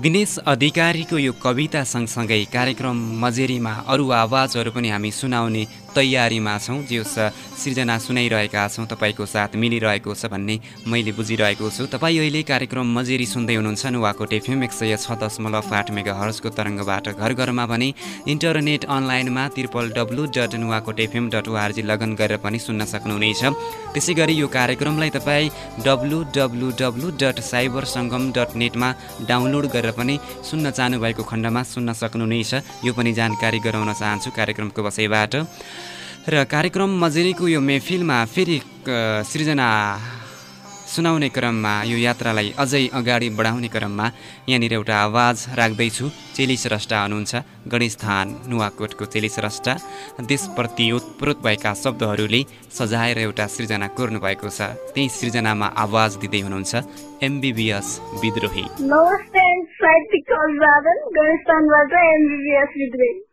दिनेश अधिकारीको यो कविता सँगसँगै कार्यक्रम मजेरीमा अरू आवाजहरू पनि हामी सुनाउने तयारीमा छौँ। जो सृजना सुनाइरहेका छौँ तपाईँको साथ मिलिरहेको छ भन्ने मैले बुझिरहेको छु। तपाईँ अहिले कार्यक्रम मजेरी सुन्दै हुनुहुन्छ नुवाकोट एफएम एक सय छ दशमलव आठ मेगा हर्सको तरङ्गबाट घर घरमा भने इन्टरनेट अनलाइनमा triple W dot Nuwakot FM dot ORG log on गरेर पनि सुन्न सक्नुहुनेछ। त्यसै गरी यो कार्यक्रमलाई तपाईँ W W W dot cyber Sangam dot नेटमा डाउनलोड गरेर पनि सुन्न चाहनुभएको खण्डमा सुन्न सक्नुहुनेछ। यो पनि जानकारी गराउन चाहन्छु कार्यक्रमको विषयबाट र कार्यक्रम मजेरीको यो मेहफिलमा फेरि सृजना सुनाउने क्रममा यो यात्रालाई अझै अगाडि बढाउने क्रममा यहाँनिर एउटा आवाज राख्दैछु। चेली स्रष्टा हुनुहुन्छ गणेश थान नुवाकोटको चेली स्रष्टा। देशप्रति उत्प्रोत भएका शब्दहरूले सजाएर एउटा सृजना कोर्नु भएको छ। त्यही सृजनामा आवाज दिँदै हुनुहुन्छ एमबिबिएस विद्रोही।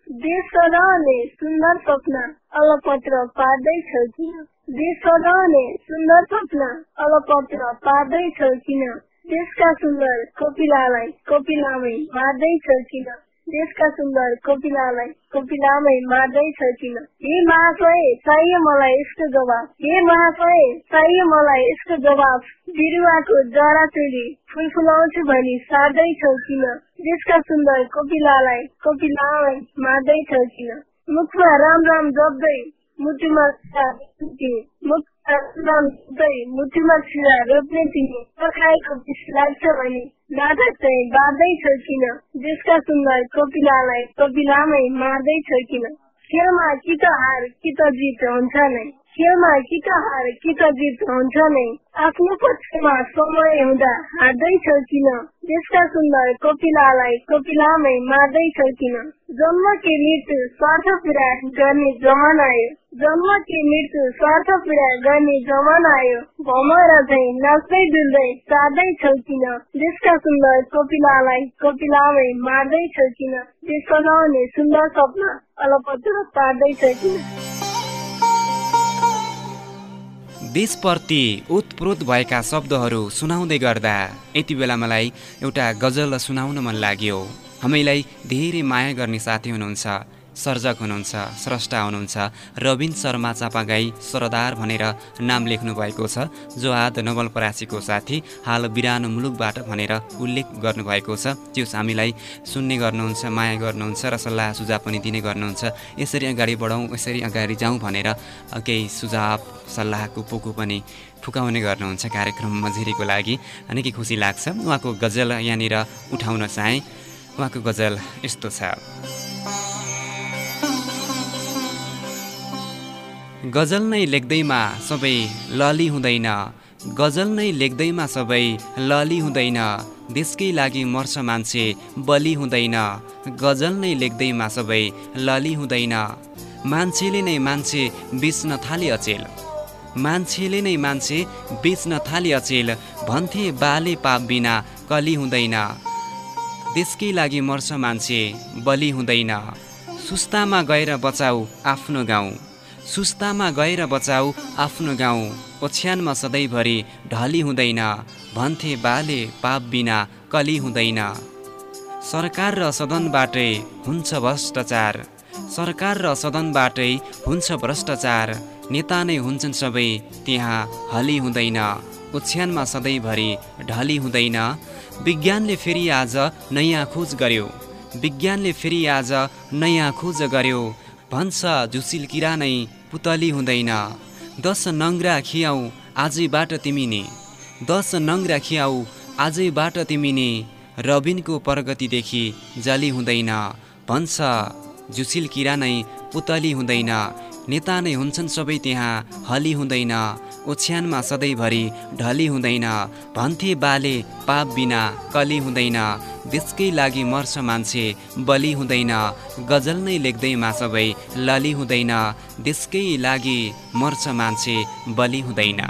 नमस्ते देश सदाउने सुन्दर सपना अलपत्र पार्दैछ किन देश सदाउने सुन्दर सपना अलपत्र पार्दैछ किन देशका सुन्दर कपिलालाई कपिलामै मार्दैछ किन देशका सुन्दर कपिलालाई कपिलामै मार्दैछ किन हे महाशय चाहियो मलाई यसको जवाब हे महाशय चाहियो मलाई यसको जवाब बिरुवाको जरा चुली फुल फुलाउँछु भनी सार्दैछौ किन देशका सुन्दर कपिलालाई कपिलामै मार्दैछ किन मुखमा राम राम जप्दै मुटुमा मुटुमा छिरा रोप्ने तिमी पकाएको बिस लाग्छ भने नाटक चाहिँ बाँड्दैछ किन देशका सुन्दर कपिलालाई कपिलामै मार्दैछ किन खेलमा कि त हार कि त जित हुन्छ नै खेलमा कि त हार कि त जित हुन्छ नै आफ्नो पक्षमा समय हुँदा हार्दैछ किन देशका सुन्दर कपिलालाई कपिलामै मार्दैछ किन जन्म के मृत्यु स्वार्थ पुरा गर्ने जमाना आयो जन्म कि मृत्यु स्वार्थ पीडा गर्ने जमाना आयो भमर चाहिँ नाच्दै डुल्दै छौ किन देशका सुन्दर कपिलालाई कपिलामै मार्दैछ किन देश सघाउने सुन्दर सपना अलपत्र पार्दैछ किन देशप्रति उत्प्रोत भएका शब्दहरू सुनाउँदै गर्दा यति बेला मलाई एउटा गजल सुनाउन मन लाग्यो। हामीलाई धेरै माया गर्ने साथी हुनुहुन्छ। सर्जक हुनुहुन्छ स्रष्टा हुनुहुन्छ रविन शर्मा चापागाई सरदार भनेर नाम लेख्नु भएको छ। जो आद नवलपरासीको साथी हाल बिरानो मुलुकबाट भनेर उल्लेख गर्नुभएको छ। त्यो हामीलाई सुन्ने गर्नुहुन्छ माया गर्नुहुन्छ र सल्लाह सुझाव पनि दिने गर्नुहुन्छ। यसरी अगाडि बढौँ यसरी अगाडि जाउँ भनेर केही सुझाव सल्लाहको पोको पनि फुकाउने गर्नुहुन्छ कार्यक्रम मझेरीको लागि। निकै खुसी लाग्छ। उहाँको गजल यहाँनिर उठाउन चाहेँ। उहाँको गजल यस्तो छ। गजल नै लेख्दैमा सबै लली हुँदैन। गजल नै लेख्दैमा सबै लली हुँदैन। देशकै लागि मर्छ मान्छे बलि हुँदैन। गजल नै लेख्दैमा सबै लली हुँदैन। मान्छेले नै मान्छे बेच्न थाले अचेल। मान्छेले नै मान्छे बेच्न थाले अचेल। भन्थे बाले पाप बिना कली हुँदैन। देशकै लागि मर्छ मान्छे बलि हुँदैन। सुस्तामा गएर बचाऊ आफ्नो गाउँ। सुस्तामा गएर बचाऊ आफ्नो गाउँ। ओछ्यानमा सधैँभरि ढली हुँदैन भन्थे बाले पाप बिना कली हुँदैन। सरकार र सदनबाटै हुन्छ भ्रष्टाचार। सरकार र सदनबाटै हुन्छ भ्रष्टाचार। नेता नै हुन्छन् सबै त्यहाँ हली हुँदैन। ओछ्यानमा सधैँभरि ढली हुँदैन। विज्ञानले फेरि आज नयाँ खोज गर्यो। विज्ञानले फेरि आज नयाँ खोज गर्यो। भन्छ झुसिल किरा नै पुतली हुँदैन। दस नङ्ग्रा खियाउ आजैबाट तिमी नि दस नङ्ग्रा खियाउ आजैबाट तिमी नि रबिनको प्रगतिदेखि जली हुँदैन। भन्छ झुसिल किरा नै पुतली हुँदैन। नेता नै हुन्छन् सबै त्यहाँ हली हुँदैन। ओछ्यानमा सधैँभरि ढली हुँदैन। भन्थे बाले पाप बिना कली हुँदैन। देशकै लागि मर्छ मान्छे बलि हुँदैन। गजल नै लेख्दैमा सबै लली हुँदैन। देशकै लागि मर्छ मान्छे बलि हुँदैन।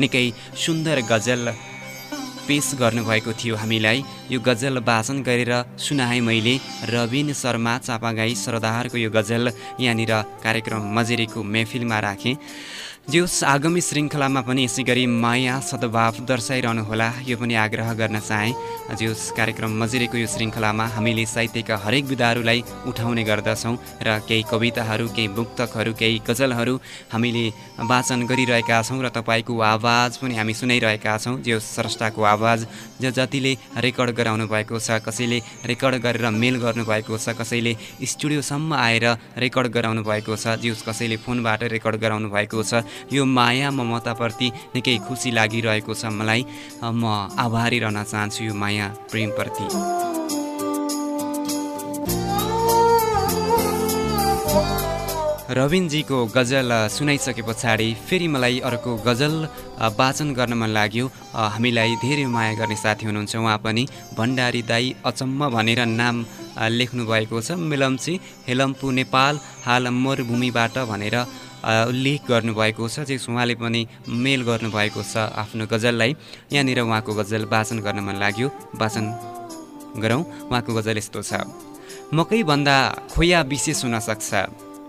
निकै सुन्दर गजल पेस गर्नुभएको थियो हामीलाई। यो गजल वाचन गरेर सुनाएँ मैले। रविन शर्मा चापागाई सरदारको यो गजल यहाँनिर कार्यक्रम मजेरीको मेहफिलमा राखेँ। जोस् आगामी श्रृङ्खलामा पनि यसै गरी माया सद्भाव दर्शाइरहनुहोला। यो पनि आग्रह गर्न चाहेँ। जोस् कार्यक्रम मजिरेको यो श्रृङ्खलामा हामीले साहित्यका हरेक विधाहरूलाई उठाउने गर्दछौँ र केही कविताहरू केही मुक्तकहरू केही गजलहरू हामीले वाचन गरिरहेका छौँ र तपाईँको आवाज पनि हामी सुनाइरहेका छौँ। जो स्रष्टाको आवाज जो जतिले रेकर्ड गराउनु भएको छ कसैले रेकर्ड गरेर मेल गर्नुभएको छ कसैले स्टुडियोसम्म आएर रेकर्ड गराउनु भएको छ जिउस कसैले फोनबाट रेकर्ड गराउनु भएको छ यो माया ममताप्रति निकै खुसी लागिरहेको छ मलाई। म आभारी रहन चाहन्छु यो माया प्रेमप्रति। रविनजीको गजल सुनाइसके पछाडि फेरि मलाई अर्को गजल वाचन गर्न मन लाग्यो। हामीलाई धेरै माया गर्ने साथी हुनुहुन्छ। उहाँ पनि भण्डारी दाई अचम्म भनेर नाम लेख्नुभएको छ। मिलम्ची हेलम्पू नेपाल हाल मरुभूमिबाट भनेर उल्लेख गर्नुभएको छ जे उहाँले पनि मेल गर्नुभएको छ आफ्नो गजललाई। यहाँनिर उहाँको गजल वाचन गर्न मन लाग्यो। वाचन गरौँ। उहाँको गजल यस्तो छ। मकैभन्दा खोया विशेष हुनसक्छ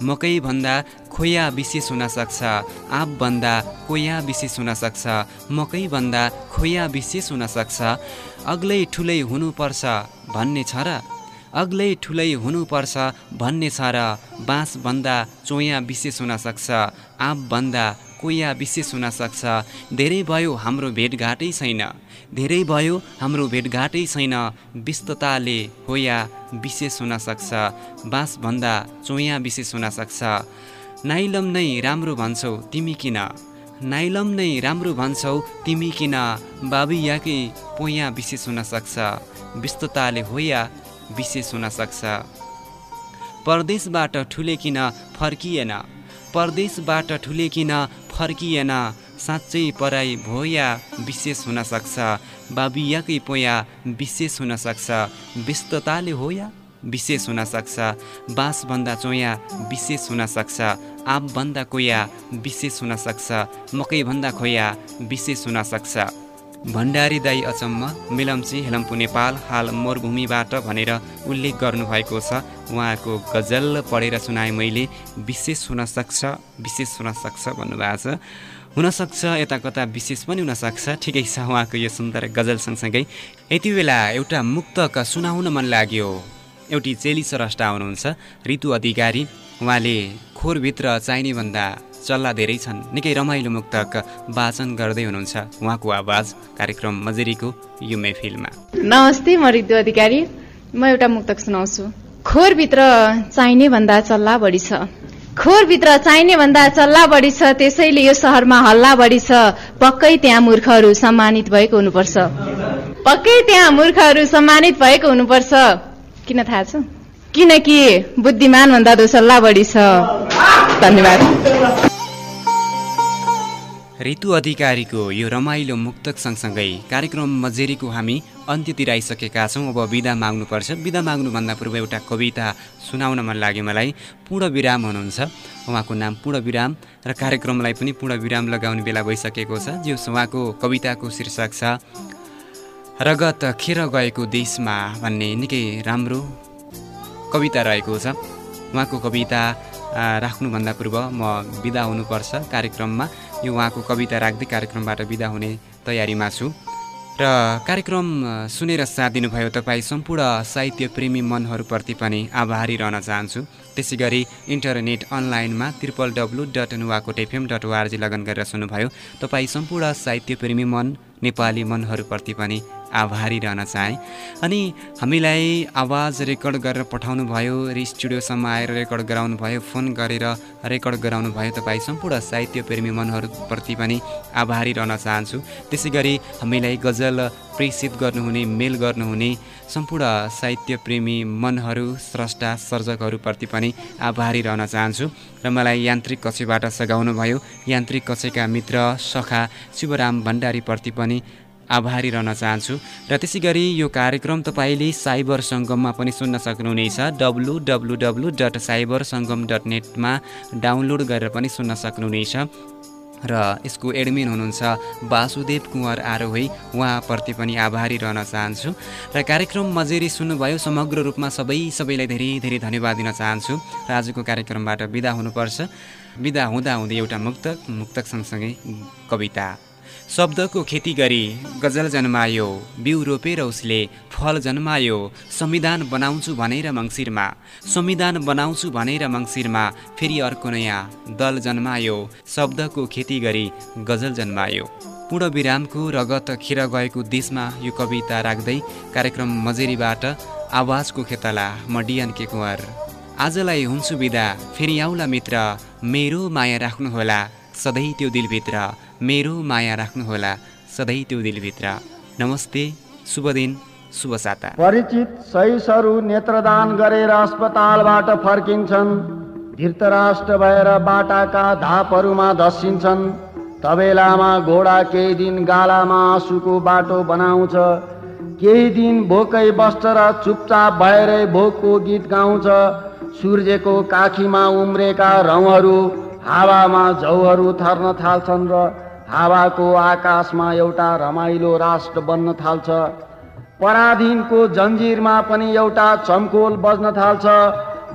मकैभन्दा खोया विशेष हुनसक्छ आँपभन्दा कोया विशेष हुनसक्छ मकैभन्दा खोया विशेष हुनसक्छ अग्लै ठुलै हुनुपर्छ भन्ने छ र अग्लै ठुलै हुनुपर्छ भन्ने छ र बाँसभन्दा चोया विशेष हुनसक्छ आँपभन्दा कोया विशेष हुनसक्छ। धेरै भयो हाम्रो भेटघाटै छैन। धेरै भयो हाम्रो भेटघाटै छैन। व्यस्तताले होया विशेष हुनसक्छ बाँसभन्दा चोया विशेष हुनसक्छ। नाइलम नै राम्रो भन्छौ तिमी किन? नाइलम नै राम्रो भन्छौ तिमी किन? बाबी याकै पोया विशेष हुनसक्छ। व्यस्तताले होया विशेष हुनसक्छ परदेशबाट ठुलेकिन फर्किएन। परदेशबाट ठुलेकिन फर्किएन। साँच्चै पराई भोया विशेष हुनसक्छ बाबियाकै पोया विशेष हुनसक्छ व्यस्तताले होया विशेष हुनसक्छ बाँसभन्दा चोया विशेष हुनसक्छ आँपभन्दा कोया विशेष हुनसक्छ मकैभन्दा खोया विशेष हुनसक्छ भण्डारी दाई अचम्म मिलम्ची हेलम्पु नेपाल हाल मरुभूमिबाट भनेर उल्लेख गर्नुभएको छ। उहाँको गजल पढेर सुनाएँ मैले विशेष हुनसक्छ विशेष हुनसक्छ भन्नुभएको छ। हुनसक्छ यता कता विशेष पनि हुनसक्छ। ठिकै छ उहाँको यो सुन्दर गजल सँगसँगै। यति बेला एउटा मुक्तक सुनाउन मन लाग्यो। एउटी चेली सरष्टा हुनुहुन्छ ऋतु अधिकारी। उहाँले खोरभित्र चाहिने भन्दा चल्ला धेरै छन्। निकै रमाइलो मुक्तक वाचन गर्दै हुनुहुन्छ उहाँको आवाज कार्यक्रम मजेरीको यो मेफिलमा नमस्ते म ऋतु अधिकारी। म एउटा मुक्तक सुनाउँछु। खोरभित्र चाहिने भन्दा चल्ला बढी छ। खोरभित्र चाहिने भन्दा चल्ला बढी छ त्यसैले यो सहरमा हल्ला बढी छ। पक्कै त्यहाँ मूर्खहरू सम्मानित भएको हुनुपर्छ। पक्कै त्यहाँ मूर्खहरू सम्मानित भएको हुनुपर्छ। किन थाहा छ? किनकि बुद्धिमान भन्दा दोसल्ला बढी छ। धन्यवाद। ऋतु अधिकारीको यो रमाइलो मुक्तक सँगसँगै कार्यक्रम मजेरीको हामी अन्त्यतिर आइसकेका छौँ। अब विदा माग्नुपर्छ। विदा माग्नुभन्दा पूर्व एउटा कविता सुनाउन मन लाग्यो मलाई। पूर्ण विराम हुनुहुन्छ। उहाँको नाम पूर्ण विराम र कार्यक्रमलाई पनि पूर्ण विराम लगाउने बेला भइसकेको छ। जो उहाँको कविताको शीर्षक छ रगत खेर गएको देशमा भन्ने निकै राम्रो कविता रहेको छ। उहाँको कविता राख्नुभन्दा पूर्व म बिदा हुनुपर्छ कार्यक्रममा। यो उहाँको कविता राख्दै कार्यक्रमबाट बिदा हुने तयारीमा छु र कार्यक्रम सुनेर साथ दिनुभयो तपाईँ सम्पूर्ण साहित्य प्रेमी मनहरूप्रति पनि आभारी रहन चाहन्छु। त्यसै गरी इन्टरनेट अनलाइनमा triple W dot Nuwakot FM dot ORG लगन गरेर सुन्नुभयो। तपाईँ सम्पूर्ण साहित्य प्रेमी मन नेपाली मनहरूप्रति पनि आभारी रहन चाहेँ। अनि हामीलाई आवाज रेकर्ड गरेर पठाउनु भयो र स्टुडियोसम्म आएर रेकर्ड गराउनु भयो फोन गरेर रेकर्ड गराउनु भयो तपाईँ सम्पूर्ण साहित्य प्रेमी मनहरूप्रति पनि आभारी रहन चाहन्छु। त्यसै गरी हामीलाई गजल प्रेषित गर्नुहुने मेल गर्नुहुने सम्पूर्ण साहित्य प्रेमी मनहरू स्रष्टा सर्जकहरूप्रति पनि आभारी रहन चाहन्छु। र मलाई यान्त्रिक कक्षबाट सघाउनु भयो यान्त्रिक कक्षका मित्र सखा शिवराम भण्डारीप्रति पनि आभारी रहन चाहन्छु र त्यसै गरी यो कार्यक्रम तपाईँले साइबर सङ्गममा पनि सुन्न सक्नुहुनेछ। W W W dot cyber Sangam dot नेटमा डाउनलोड गरेर पनि सुन्न सक्नुहुनेछ। र यसको एडमिन हुनुहुन्छ वासुदेव कुँवर आरोही उहाँप्रति पनि आभारी रहन चाहन्छु। र कार्यक्रम मजेरी सुन्नुभयो समग्र रूपमा सबै सबैलाई धेरै धेरै धन्यवाद दिन चाहन्छु। र आजको कार्यक्रमबाट बिदा हुनुपर्छ। बिदा हुँदा हुँदै एउटा मुक्तक मुक्तक सँगसँगै कविता। शब्दको खेती गरी गजल जन्मायो बिउ रोपेर उसले फल जन्मायो। संविधान बनाउँछु भनेर मङ्सिरमा संविधान बनाउँछु भनेर मङ्सिरमा फेरि अर्को नयाँ दल जन्मायो। शब्दको खेती गरी गजल जन्मायो। पूर्ण विरामको रगत खेर गएको देशमा यो कविता राख्दै कार्यक्रम मजेरीबाट आवाजको खेतला म डिएन के कुँवर आजलाई हुन्छु बिदा। फेरि आउला मित्र। मेरो माया राख्नुहोला। सधैँ त्यो दिलभित्र मेरो माया राख्नुहोला सधैँ त्यो दिलभित्र। नमस्ते शुभ दिन शुभ साता। परिचित सहिसहरू नेत्रदान गरेर अस्पतालबाट फर्किन्छन्। धृतराष्ट्र भएर बाटाका धापहरूमा धस्सिन्छन् तबेलामा घोडा केही दिन गालामा आँसुको बाटो बनाउँछ। केही दिन भोकै बस्छ र चुपचाप भएरै भोकको गीत गाउँछ। सूर्यको काखीमा उम्रेका रौँहरू हावामा झौहरू थर्न थाल्छन् र हावाको आकाशमा एउटा रमाइलो राष्ट्र बन्न थाल्छ। पराधीनको जन्जिरमा पनि एउटा चम्कोल बज्न थाल्छ।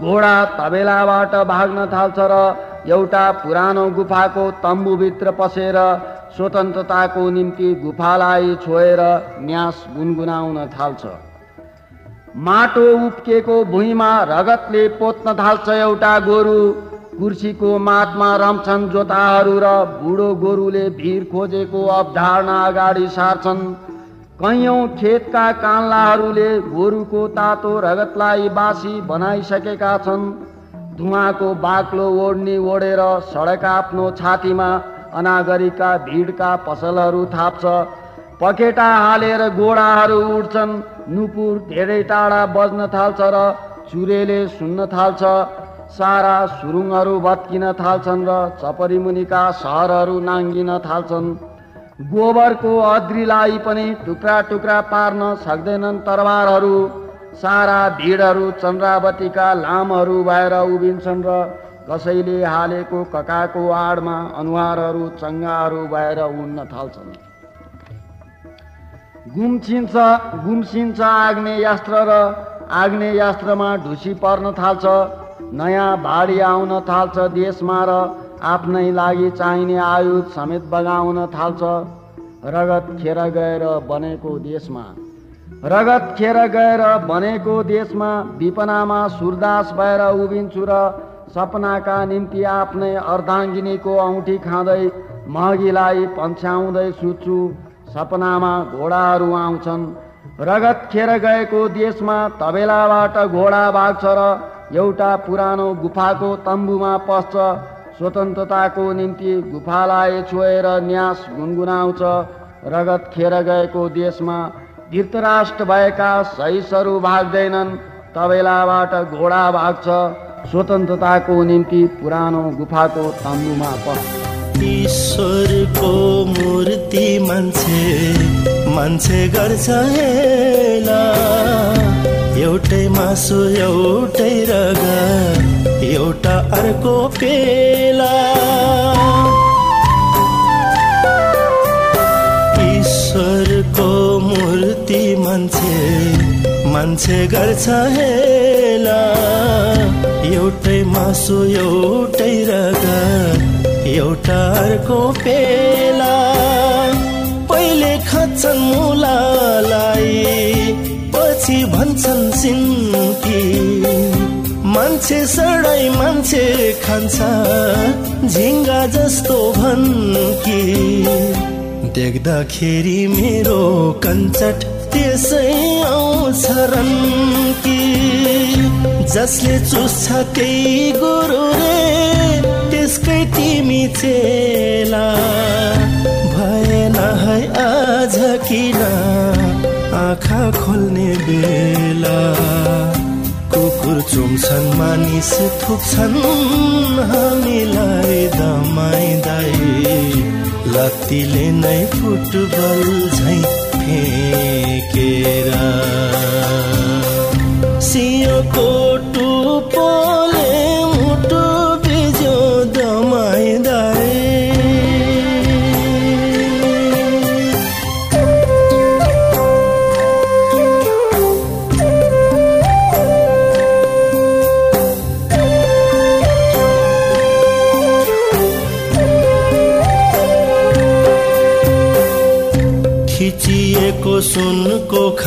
घोडा तबेलाबाट भाग्न थाल्छ र एउटा पुरानो गुफाको तम्बुभित्र पसेर स्वतन्त्रताको निम्ति गुफालाई छोएर न्यास गुनगुनाउन थाल्छ। माटो उप्केको भुइँमा रगतले पोत्न थाल्छ एउटा गोरु। कुर्सीको मातमा रम्छन् जोताहरू र बुढो गोरुले भिर खोजेको अवधारणा अगाडि सार्छन्। कैयौँ खेतका कान्लाहरूले गोरुको तातो रगतलाई बासी बनाइसकेका छन्। धुवाको बाक्लो ओढ्ने ओढेर सडक आफ्नो छातीमा अनागरिकका भिडका पसलहरू थाप्छ। पखेटा हालेर गोडाहरू उड्छन् नुपुर धेरै टाढा बज्न थाल्छ र चुरेले सुन्न थाल्छ। सारा सुरुङहरू भत्किन थाल्छन् र चपरी मुनिका सहरहरू नाङ्गिन थाल्छन्। गोबरको अद्रीलाई पनि टुक्रा टुक्रा पार्न सक्दैनन् तरबारहरू सारा भिडहरू चन्द्रावतीका लामहरू भएर उभिन्छन् र कसैले हालेको ककाको आडमा अनुहारहरू चङ्गाहरू भएर उड्न थाल्छन्। गुम्छिन्छ गुम्सिन्छ आग्नेयास्त्र र आग्नेयास्त्रमा ढुसी पर्न थाल्छ। नयाँ भाडी आउन थाल्छ देशमा र आफ्नै लागि चाहिने आयुध समेत बगाउन थाल्छ। रगत खेर गएर बनेको देशमा। रगत खेर गएर बनेको देशमा विपनामा सुरदास भएर उभिन्छु र सपनाका निम्ति आफ्नै अर्धाङ्गिनीको औँठी खाँदै महगीलाई पन्छ्याउँदै सुत्छु। सपनामा घोडाहरू आउँछन्। रगत खेर गएको देशमा तबेलाबाट घोडा भाग्छ र एउटा पुरानो गुफाको तम्बुमा पस्छ स्वतन्त्रताको निम्ति गुफालाई छोएर न्यास गुनगुनाउँछ। रगत खेर गएको देशमा धृतराष्ट्र भएका सहिसहरू भाग्दैनन् तबेलाबाट घोडा भाग्छ। स्वतन्त्रताको निम्ति पुरानो गुफाको तम्बुमा पस्छ। ईश्वरको मूर्ति मान्छे मान्छे गर्छ हेला। एउटै मासु एउटै रग एउटा अर्को पेला। ईश्वरको मूर्ति मान्छे मान्छे गर्छ हेला। एउटै मासु एउटै रग एउटा अर्को पेला पहिले खान्छन् मुलालाई पछि भन्छन् सिन्की। मान्छे सडाई मान्छे खान्छ झिङ्गा जस्तो भन्की। देख्दाखेरि मेरो कञ्चट त्यसै आउँछ कि जसले चुस्छ त्यही गुरु रे तिमी चेला भएन है आज किन? आँखा खोल्ने बेला। कुकुर चुम्छन् मानिस थुक्छन्। हामीलाई दमाइँदै। लत्तीले नै फुटबल झै फेकेर। सियोको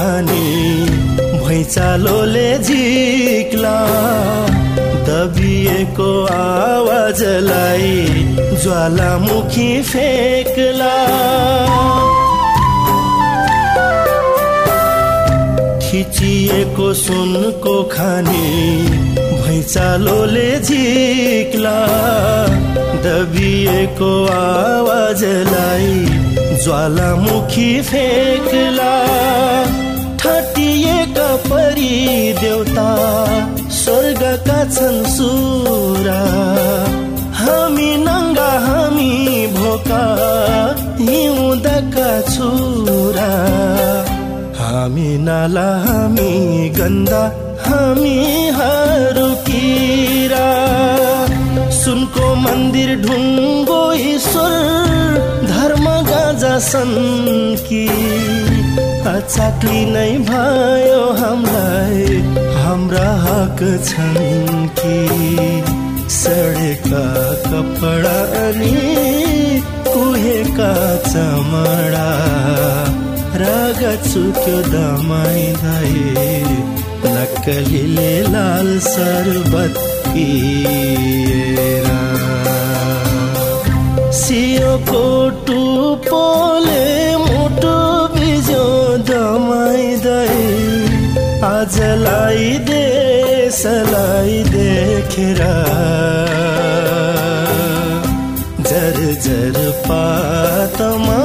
खानी भैँचालोले झिक्ला दबिएको आवाजलाई ज्वालामुखी फेक्ला। खिचिएको सुनको खानी भैँचालोले झिक्ला दबिएको आवाजलाई ज्वालामुखी फेक्ला। परि देउता स्वर्गका छन् सुरा। हामी नङ्गा हामी भोका हिउँदका छुरा। हामी नाला हामी गन्दा हामीहरू किरा। सुनको मन्दिर ढुङ्गो ईश्वर धर्म गाजा सन् कि अचाक्ली नै भयो हामीलाई। हाम्रा हक छन् कि सडेका कपडा अनि कुहेका चमडा। राग चुक्यो दमाइँदै नक्कलीले लाल सर्बत पिएर सियोको टुपोले आजलाई देशलाई देखेर जर जर पातमा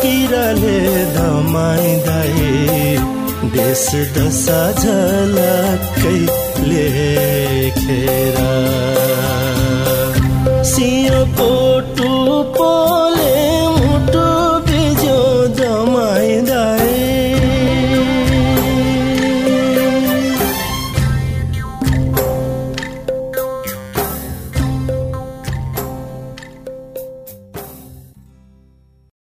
किराले दमाइँदै देश दशा झलकै लेखेर सियोको